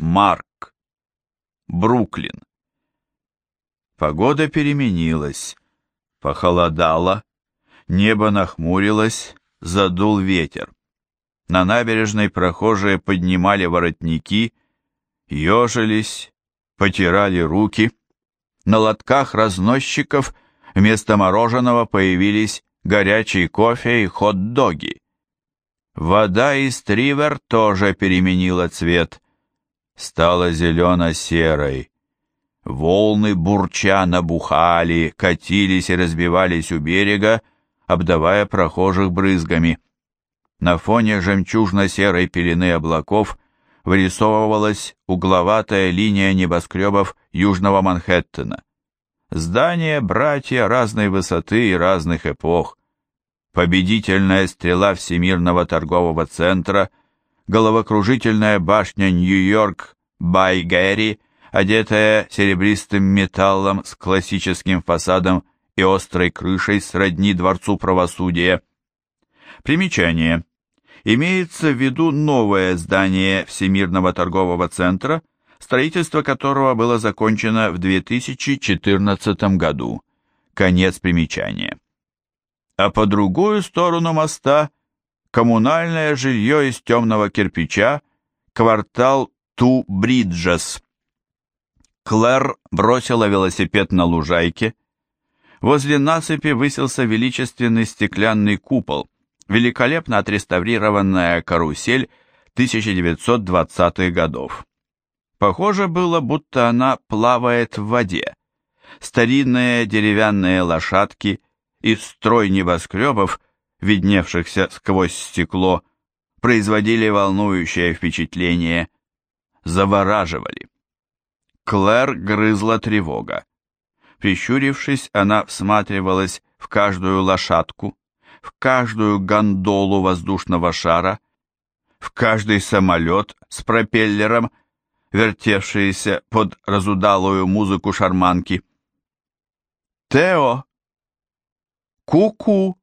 Марк, Бруклин. Погода переменилась, похолодало, небо нахмурилось, задул ветер. На набережной прохожие поднимали воротники, ежились, потирали руки. На лотках разносчиков вместо мороженого появились горячий кофе и хот-доги. Вода из Тривер тоже переменила цвет – Стала зелено-серой. Волны бурча набухали, катились и разбивались у берега, обдавая прохожих брызгами. На фоне жемчужно-серой пелены облаков вырисовывалась угловатая линия небоскребов южного Манхэттена. Здания, братья разной высоты и разных эпох. Победительная стрела Всемирного торгового центра, головокружительная башня Нью-Йорк Байгери, одетая серебристым металлом с классическим фасадом и острой крышей сродни Дворцу Правосудия. Примечание. Имеется в виду новое здание Всемирного торгового центра, строительство которого было закончено в 2014 году. Конец примечания. А по другую сторону моста – коммунальное жилье из темного кирпича, квартал Ту Бриджес. Клэр бросила велосипед на лужайке. Возле насыпи высился величественный стеклянный купол, великолепно отреставрированная карусель 1920-х годов. Похоже было, будто она плавает в воде. Старинные деревянные лошадки и строй небоскребов, видневшихся сквозь стекло, производили волнующее впечатление – завораживали. Клэр грызла тревога. Прищурившись, она всматривалась в каждую лошадку, в каждую гондолу воздушного шара, в каждый самолет с пропеллером, вертевшийся под разудалую музыку шарманки. «Тео! Ку-ку!»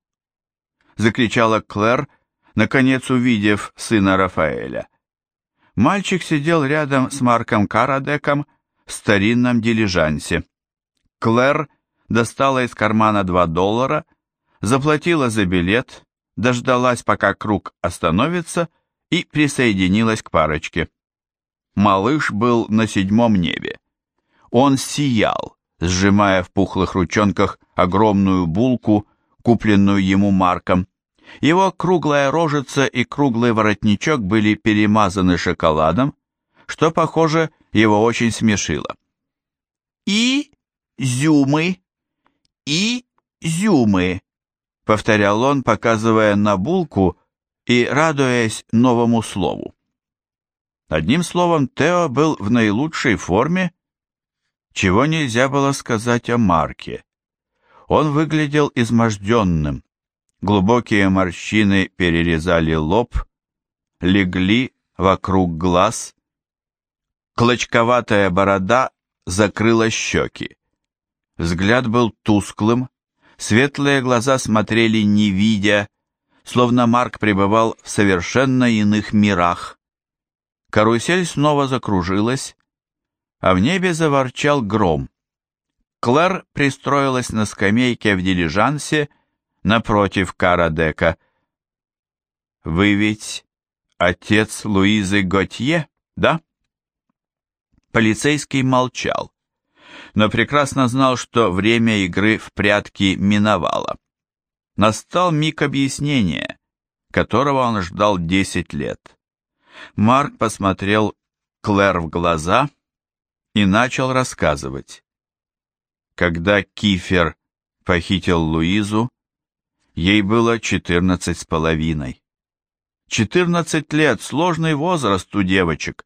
— закричала Клэр, наконец увидев сына Рафаэля. Мальчик сидел рядом с Марком Карадеком в старинном дилижансе. Клэр достала из кармана 2 доллара, заплатила за билет, дождалась, пока круг остановится, и присоединилась к парочке. Малыш был на седьмом небе. Он сиял, сжимая в пухлых ручонках огромную булку, купленную ему Марком. Его круглая рожица и круглый воротничок были перемазаны шоколадом, что, похоже, его очень смешило. «И зюмы! И зюмы!» — повторял он, показывая на булку и радуясь новому слову. Одним словом, Тео был в наилучшей форме, чего нельзя было сказать о Марке. Он выглядел изможденным, глубокие морщины перерезали лоб, легли вокруг глаз, клочковатая борода закрыла щеки. Взгляд был тусклым, светлые глаза смотрели не видя, словно Марк пребывал в совершенно иных мирах. Карусель снова закружилась, а в небе заворчал гром. Клэр пристроилась на скамейке в дилижансе напротив Карадека. «Вы ведь отец Луизы Готье, да?» Полицейский молчал, но прекрасно знал, что время игры в прятки миновало. Настал миг объяснения, которого он ждал 10 лет. Марк посмотрел Клэр в глаза и начал рассказывать. Когда Кифер похитил Луизу, Ей было 14 с половиной. 14 лет, сложный возраст у девочек.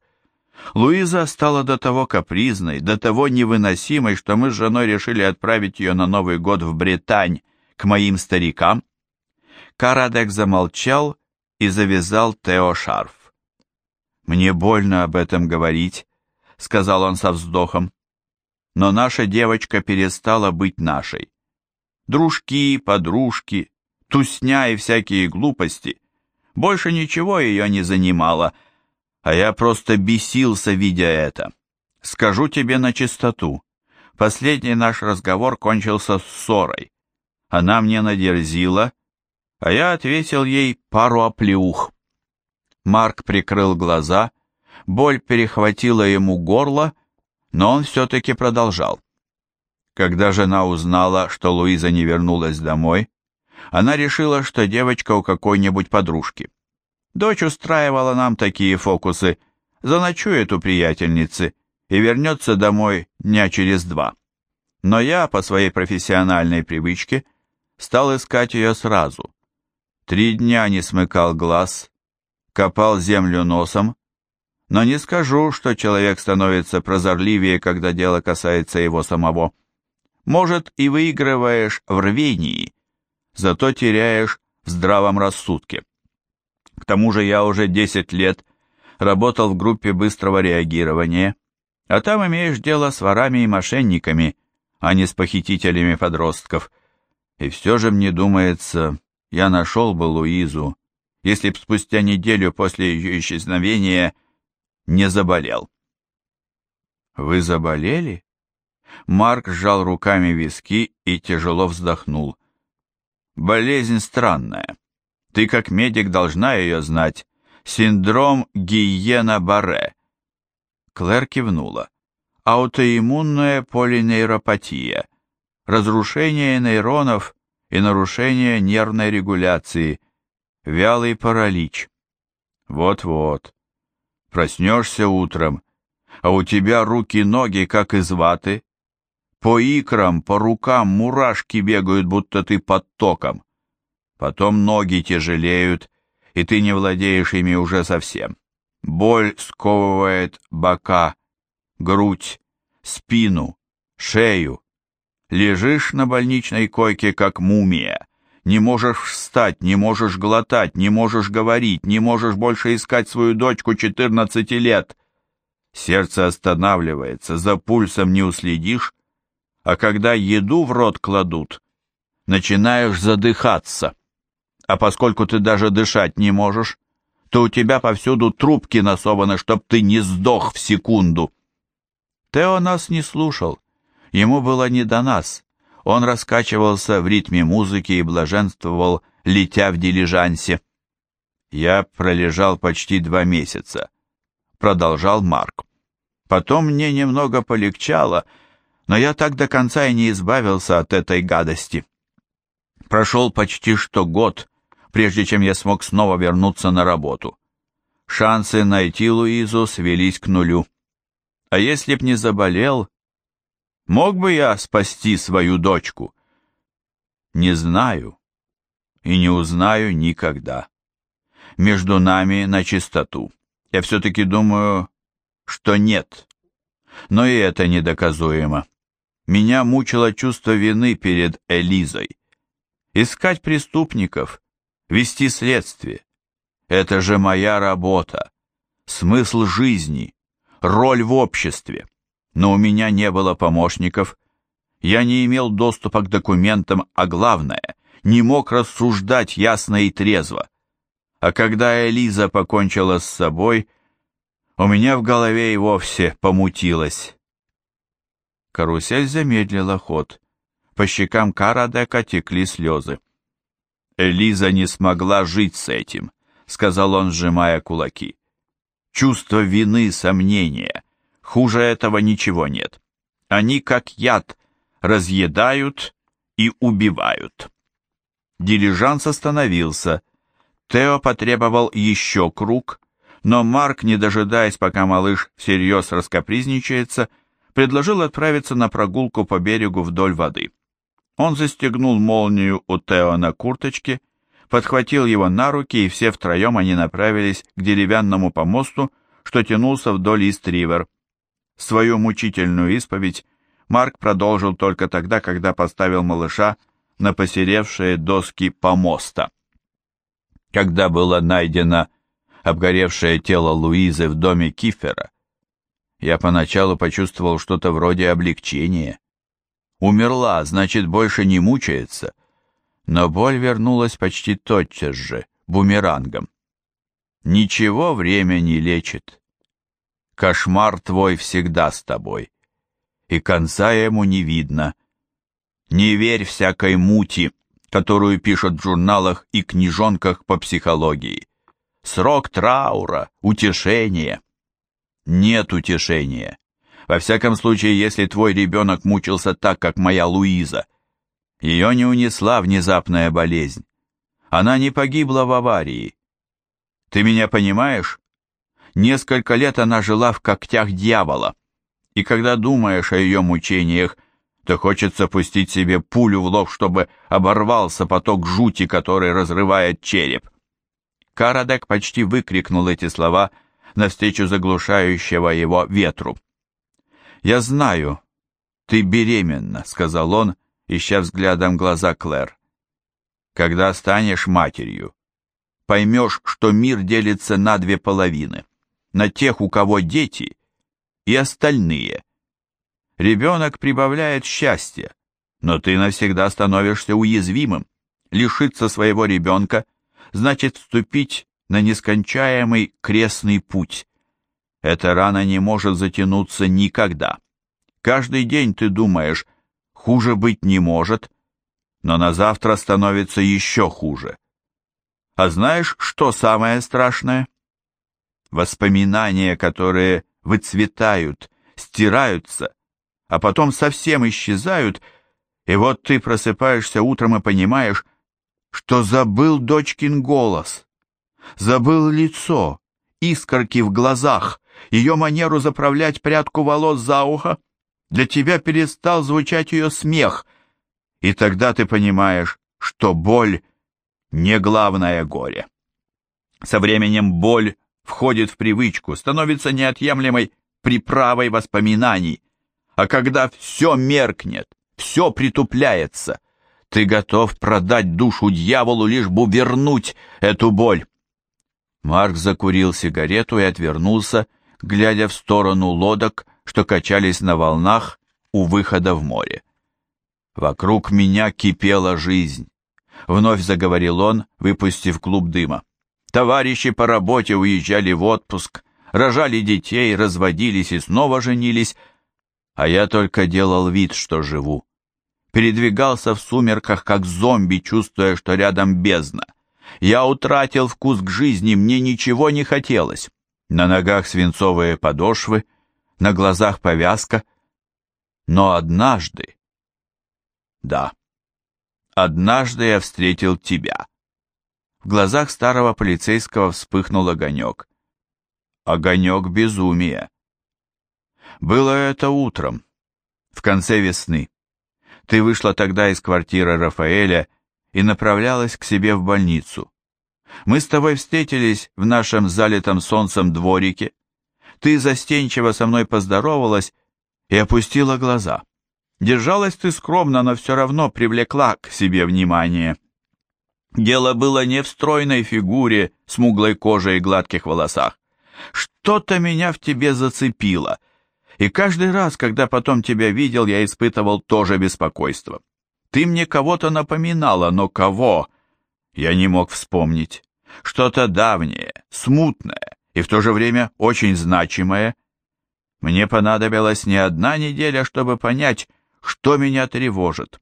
Луиза стала до того капризной, до того невыносимой, что мы с женой решили отправить ее на Новый год в Британь, к моим старикам. Карадек замолчал и завязал Тео шарф. «Мне больно об этом говорить», — сказал он со вздохом. «Но наша девочка перестала быть нашей. Дружки, подружки, тусня и всякие глупости. Больше ничего ее не занимало, а я просто бесился, видя это. Скажу тебе на чистоту. Последний наш разговор кончился ссорой. Она мне надерзила, а я ответил ей пару оплеух. Марк прикрыл глаза, боль перехватила ему горло, но он все-таки продолжал. Когда жена узнала, что Луиза не вернулась домой, она решила, что девочка у какой-нибудь подружки. Дочь устраивала нам такие фокусы, заночует у приятельницы и вернется домой дня через два. Но я, по своей профессиональной привычке, стал искать ее сразу. Три дня не смыкал глаз, копал землю носом, но не скажу, что человек становится прозорливее, когда дело касается его самого. Может, и выигрываешь в рвении, зато теряешь в здравом рассудке. К тому же я уже 10 лет работал в группе быстрого реагирования, а там имеешь дело с ворами и мошенниками, а не с похитителями подростков. И все же мне думается, я нашел бы Луизу, если б спустя неделю после ее исчезновения не заболел. «Вы заболели?» Марк сжал руками виски и тяжело вздохнул. Болезнь странная. Ты как медик должна ее знать. Синдром Гиена-Барре. Клэр кивнула. Аутоиммунная полинейропатия. Разрушение нейронов и нарушение нервной регуляции. Вялый паралич. Вот-вот. Проснешься утром, а у тебя руки-ноги как из ваты, по икрам, по рукам мурашки бегают, будто ты под током. Потом ноги тяжелеют, и ты не владеешь ими уже совсем. Боль сковывает бока, грудь, спину, шею. Лежишь на больничной койке, как мумия. Не можешь встать, не можешь глотать, не можешь говорить, не можешь больше искать свою дочку 14 лет. Сердце останавливается, за пульсом не уследишь, а когда еду в рот кладут, начинаешь задыхаться. А поскольку ты даже дышать не можешь, то у тебя повсюду трубки насованы, чтоб ты не сдох в секунду. Тео нас не слушал. Ему было не до нас. Он раскачивался в ритме музыки и блаженствовал, летя в дилижансе. Я пролежал почти два месяца. Продолжал Марк. Потом мне немного полегчало, но я так до конца и не избавился от этой гадости. Прошел почти что год, прежде чем я смог снова вернуться на работу. Шансы найти Луизу свелись к нулю. А если б не заболел, мог бы я спасти свою дочку? Не знаю и не узнаю никогда. Между нами на чистоту. Я все-таки думаю, что нет. Но и это недоказуемо меня мучило чувство вины перед Элизой. Искать преступников, вести следствие. Это же моя работа, смысл жизни, роль в обществе. Но у меня не было помощников, я не имел доступа к документам, а главное, не мог рассуждать ясно и трезво. А когда Элиза покончила с собой, у меня в голове и вовсе помутилось. Карусель замедлила ход. По щекам Карадека текли слезы. «Элиза не смогла жить с этим», — сказал он, сжимая кулаки. «Чувство вины, сомнения. Хуже этого ничего нет. Они, как яд, разъедают и убивают». Дилижанс остановился. Тео потребовал еще круг, но Марк, не дожидаясь, пока малыш всерьез раскопризничается, — предложил отправиться на прогулку по берегу вдоль воды. Он застегнул молнию у Тео на курточке, подхватил его на руки, и все втроем они направились к деревянному помосту, что тянулся вдоль Ист-Ривер. Свою мучительную исповедь Марк продолжил только тогда, когда поставил малыша на посеревшие доски помоста. Когда было найдено обгоревшее тело Луизы в доме Кифера, я поначалу почувствовал что-то вроде облегчения. Умерла, значит, больше не мучается. Но боль вернулась почти тотчас же, бумерангом. Ничего время не лечит. Кошмар твой всегда с тобой. И конца ему не видно. Не верь всякой мути, которую пишут в журналах и книжонках по психологии. Срок траура, утешение — нет утешения. Во всяком случае, если твой ребенок мучился так, как моя Луиза. Ее не унесла внезапная болезнь. Она не погибла в аварии. Ты меня понимаешь? Несколько лет она жила в когтях дьявола. И когда думаешь о ее мучениях, то хочется пустить себе пулю в лоб, чтобы оборвался поток жути, который разрывает череп. Карадек почти выкрикнул эти слова – навстречу заглушающего его ветру. «Я знаю, ты беременна», — сказал он, ища взглядом глаза Клэр. «Когда станешь матерью, поймешь, что мир делится на две половины, на тех, у кого дети, и остальные. Ребенок прибавляет счастье, но ты навсегда становишься уязвимым. Лишиться своего ребенка значит вступить на нескончаемый крестный путь. Эта рана не может затянуться никогда. Каждый день ты думаешь, хуже быть не может, но на завтра становится еще хуже. А знаешь, что самое страшное? Воспоминания, которые выцветают, стираются, а потом совсем исчезают, и вот ты просыпаешься утром и понимаешь, что забыл дочкин голос забыл лицо, искорки в глазах, ее манеру заправлять прядку волос за ухо. Для тебя перестал звучать ее смех, и тогда ты понимаешь, что боль — не главное горе. Со временем боль входит в привычку, становится неотъемлемой приправой воспоминаний. А когда все меркнет, все притупляется, ты готов продать душу дьяволу, лишь бы вернуть эту боль. Марк закурил сигарету и отвернулся, глядя в сторону лодок, что качались на волнах у выхода в море. «Вокруг меня кипела жизнь», — вновь заговорил он, выпустив клуб дыма. «Товарищи по работе уезжали в отпуск, рожали детей, разводились и снова женились, а я только делал вид, что живу. Передвигался в сумерках, как зомби, чувствуя, что рядом бездна. Я утратил вкус к жизни, мне ничего не хотелось. На ногах свинцовые подошвы, на глазах повязка. Но однажды... Да, однажды я встретил тебя. В глазах старого полицейского вспыхнул огонек. Огонек безумия. Было это утром, в конце весны. Ты вышла тогда из квартиры Рафаэля и направлялась к себе в больницу. Мы с тобой встретились в нашем залитом солнцем дворике. Ты застенчиво со мной поздоровалась и опустила глаза. Держалась ты скромно, но все равно привлекла к себе внимание. Дело было не в стройной фигуре, смуглой коже и гладких волосах. Что-то меня в тебе зацепило, и каждый раз, когда потом тебя видел, я испытывал то же беспокойство. Ты мне кого-то напоминала, но кого? Я не мог вспомнить. Что-то давнее, смутное и в то же время очень значимое. Мне понадобилась не одна неделя, чтобы понять, что меня тревожит.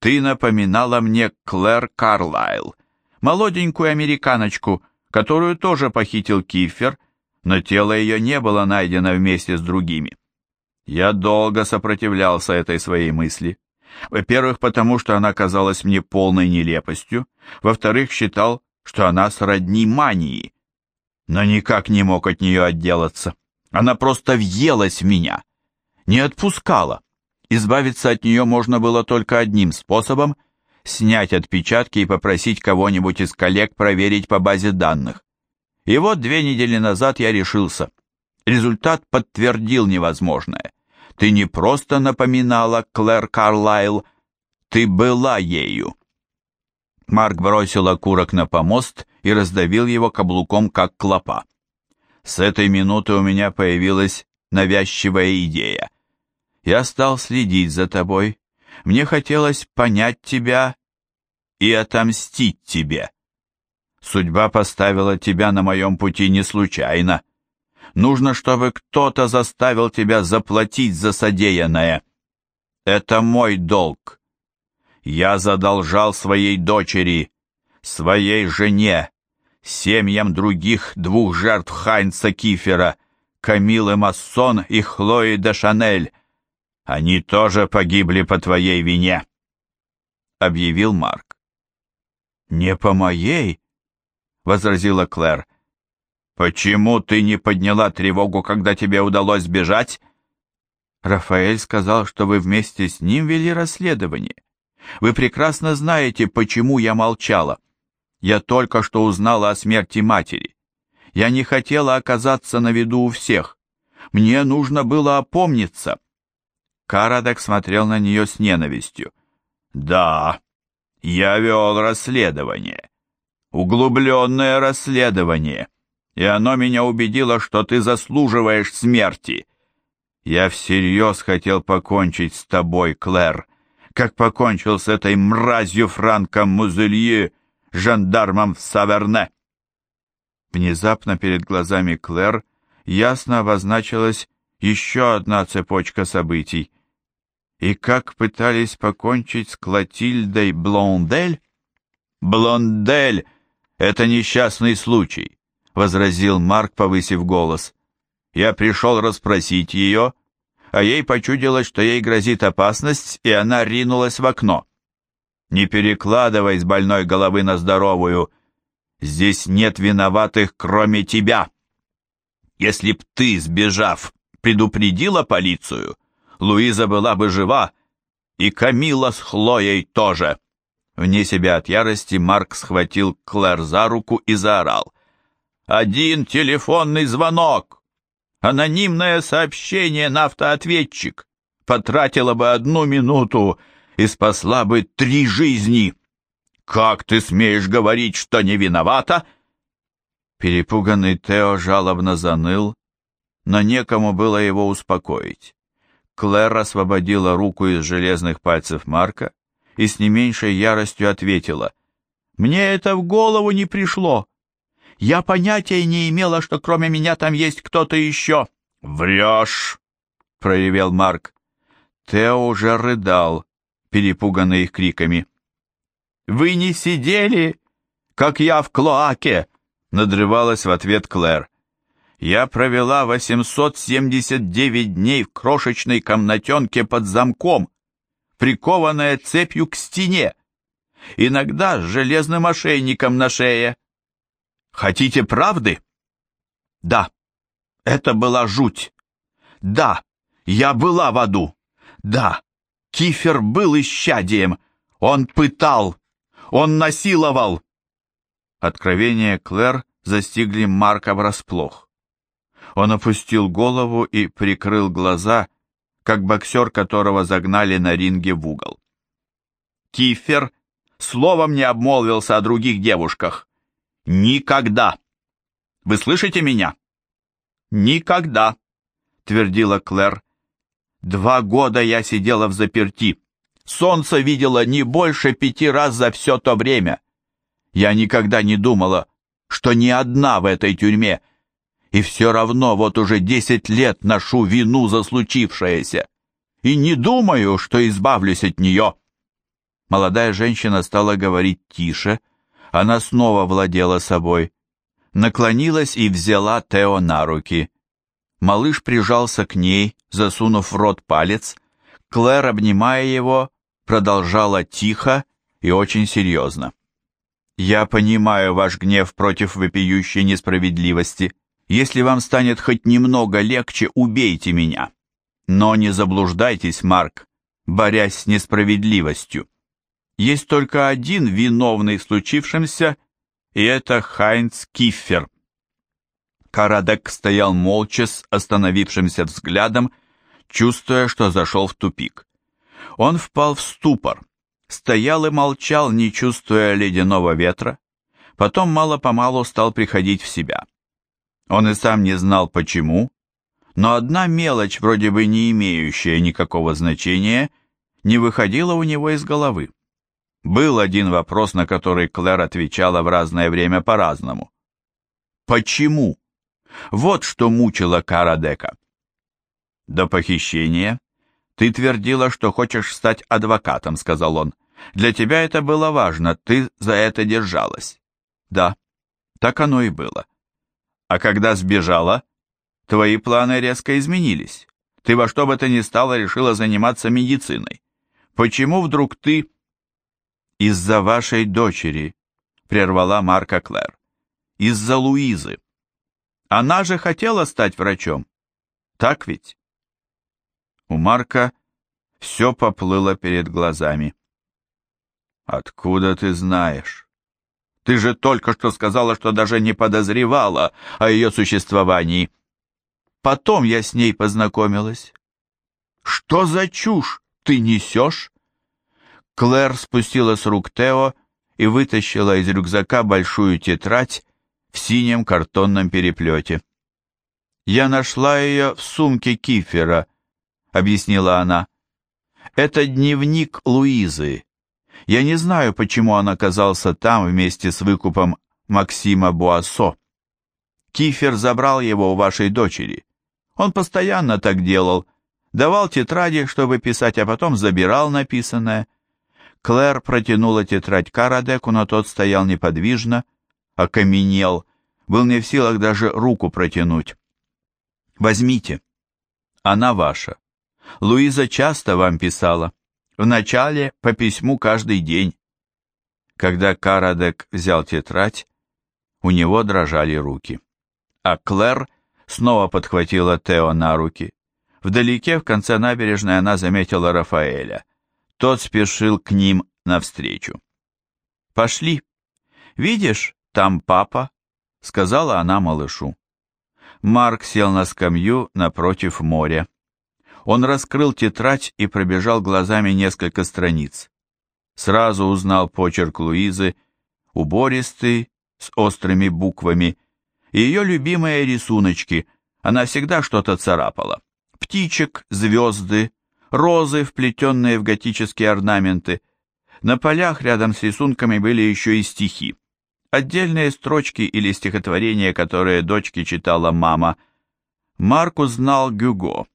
Ты напоминала мне Клэр Карлайл, молоденькую американочку, которую тоже похитил Кифер, но тело ее не было найдено вместе с другими. Я долго сопротивлялся этой своей мысли. Во-первых, потому что она казалась мне полной нелепостью. Во-вторых, считал, что она сродни мании. Но никак не мог от нее отделаться. Она просто въелась в меня. Не отпускала. Избавиться от нее можно было только одним способом – снять отпечатки и попросить кого-нибудь из коллег проверить по базе данных. И вот две недели назад я решился. Результат подтвердил невозможное. Ты не просто напоминала Клэр Карлайл, ты была ею. Марк бросил окурок на помост и раздавил его каблуком, как клопа. С этой минуты у меня появилась навязчивая идея. Я стал следить за тобой. Мне хотелось понять тебя и отомстить тебе. Судьба поставила тебя на моем пути не случайно. Нужно, чтобы кто-то заставил тебя заплатить за содеянное. Это мой долг. Я задолжал своей дочери, своей жене, семьям других двух жертв Хайнца Кифера, Камилы Массон и Хлои де Шанель. Они тоже погибли по твоей вине, — объявил Марк. «Не по моей?» — возразила Клэр. «Почему ты не подняла тревогу, когда тебе удалось сбежать?» Рафаэль сказал, что вы вместе с ним вели расследование. Вы прекрасно знаете, почему я молчала. Я только что узнала о смерти матери. Я не хотела оказаться на виду у всех. Мне нужно было опомниться. Карадок смотрел на нее с ненавистью. Да, я вел расследование. Углубленное расследование и оно меня убедило, что ты заслуживаешь смерти. Я всерьез хотел покончить с тобой, Клэр, как покончил с этой мразью Франком Музелье, жандармом в Саверне. Внезапно перед глазами Клэр ясно обозначилась еще одна цепочка событий. И как пытались покончить с Клотильдой Блондель? Блондель — это несчастный случай возразил Марк, повысив голос. Я пришел расспросить ее, а ей почудилось, что ей грозит опасность, и она ринулась в окно. Не перекладывай с больной головы на здоровую. Здесь нет виноватых, кроме тебя. Если б ты, сбежав, предупредила полицию, Луиза была бы жива, и Камила с Хлоей тоже. Вне себя от ярости Марк схватил Клэр за руку и заорал. Один телефонный звонок, анонимное сообщение на автоответчик потратило бы одну минуту и спасла бы три жизни. Как ты смеешь говорить, что не виновата? Перепуганный Тео жалобно заныл, но некому было его успокоить. Клэр освободила руку из железных пальцев Марка и с не меньшей яростью ответила. «Мне это в голову не пришло. Я понятия не имела, что кроме меня там есть кто-то еще». «Врешь!» — проревел Марк. Тео уже рыдал, перепуганный их криками. «Вы не сидели, как я в клоаке!» — надрывалась в ответ Клэр. «Я провела 879 дней в крошечной комнатенке под замком, прикованная цепью к стене, иногда с железным ошейником на шее». Хотите правды? Да, это была жуть. Да, я была в аду. Да, Кифер был исчадием. Он пытал. Он насиловал. Откровения Клэр застигли Марка врасплох. Он опустил голову и прикрыл глаза, как боксер, которого загнали на ринге в угол. Кифер словом не обмолвился о других девушках. Никогда! Вы слышите меня? Никогда! Твердила Клэр. Два года я сидела в заперти. Солнце видела не больше пяти раз за все то время. Я никогда не думала, что не одна в этой тюрьме, и все равно вот уже десять лет ношу вину за случившееся, и не думаю, что избавлюсь от нее». Молодая женщина стала говорить тише, — она снова владела собой, наклонилась и взяла Тео на руки. Малыш прижался к ней, засунув в рот палец. Клэр, обнимая его, продолжала тихо и очень серьезно. «Я понимаю ваш гнев против вопиющей несправедливости. Если вам станет хоть немного легче, убейте меня. Но не заблуждайтесь, Марк, борясь с несправедливостью есть только один виновный в случившемся, и это Хайнц Киффер. Карадек стоял молча с остановившимся взглядом, чувствуя, что зашел в тупик. Он впал в ступор, стоял и молчал, не чувствуя ледяного ветра, потом мало-помалу стал приходить в себя. Он и сам не знал почему, но одна мелочь, вроде бы не имеющая никакого значения, не выходила у него из головы. Был один вопрос, на который Клэр отвечала в разное время по-разному. «Почему?» Вот что мучило Карадека. «До похищения ты твердила, что хочешь стать адвокатом», — сказал он. «Для тебя это было важно, ты за это держалась». «Да, так оно и было». «А когда сбежала, твои планы резко изменились. Ты во что бы то ни стало решила заниматься медициной. Почему вдруг ты...» из-за вашей дочери», — прервала Марка Клэр. «Из-за Луизы. Она же хотела стать врачом. Так ведь?» У Марка все поплыло перед глазами. «Откуда ты знаешь? Ты же только что сказала, что даже не подозревала о ее существовании. Потом я с ней познакомилась». «Что за чушь ты несешь?» Клэр спустила с рук Тео и вытащила из рюкзака большую тетрадь в синем картонном переплете. «Я нашла ее в сумке Кифера», — объяснила она. «Это дневник Луизы. Я не знаю, почему он оказался там вместе с выкупом Максима Буассо. Кифер забрал его у вашей дочери. Он постоянно так делал. Давал тетради, чтобы писать, а потом забирал написанное. Клэр протянула тетрадь Карадеку, но тот стоял неподвижно, а окаменел, был не в силах даже руку протянуть. «Возьмите. Она ваша. Луиза часто вам писала. Вначале по письму каждый день». Когда Карадек взял тетрадь, у него дрожали руки. А Клэр снова подхватила Тео на руки. Вдалеке, в конце набережной, она заметила Рафаэля — тот спешил к ним навстречу. «Пошли. Видишь, там папа», — сказала она малышу. Марк сел на скамью напротив моря. Он раскрыл тетрадь и пробежал глазами несколько страниц. Сразу узнал почерк Луизы, убористый, с острыми буквами, и ее любимые рисуночки, она всегда что-то царапала. Птичек, звезды, розы, вплетенные в готические орнаменты. На полях рядом с рисунками были еще и стихи. Отдельные строчки или стихотворения, которые дочке читала мама. Марк знал Гюго.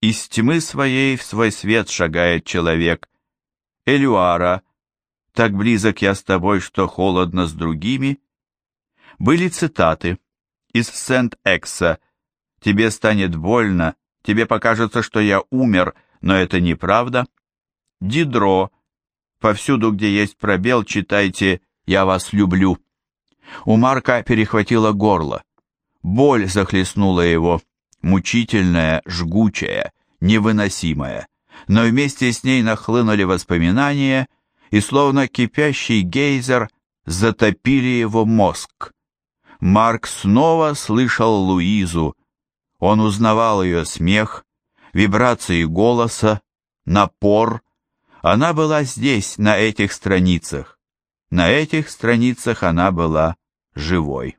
«Из тьмы своей в свой свет шагает человек». Элюара. «Так близок я с тобой, что холодно с другими». Были цитаты из Сент-Экса «Тебе станет больно», «Тебе покажется, что я умер», но это неправда. Дидро, повсюду, где есть пробел, читайте «Я вас люблю». У Марка перехватило горло. Боль захлестнула его, мучительная, жгучая, невыносимая. Но вместе с ней нахлынули воспоминания, и словно кипящий гейзер затопили его мозг. Марк снова слышал Луизу. Он узнавал ее смех, вибрации голоса, напор. Она была здесь, на этих страницах. На этих страницах она была живой.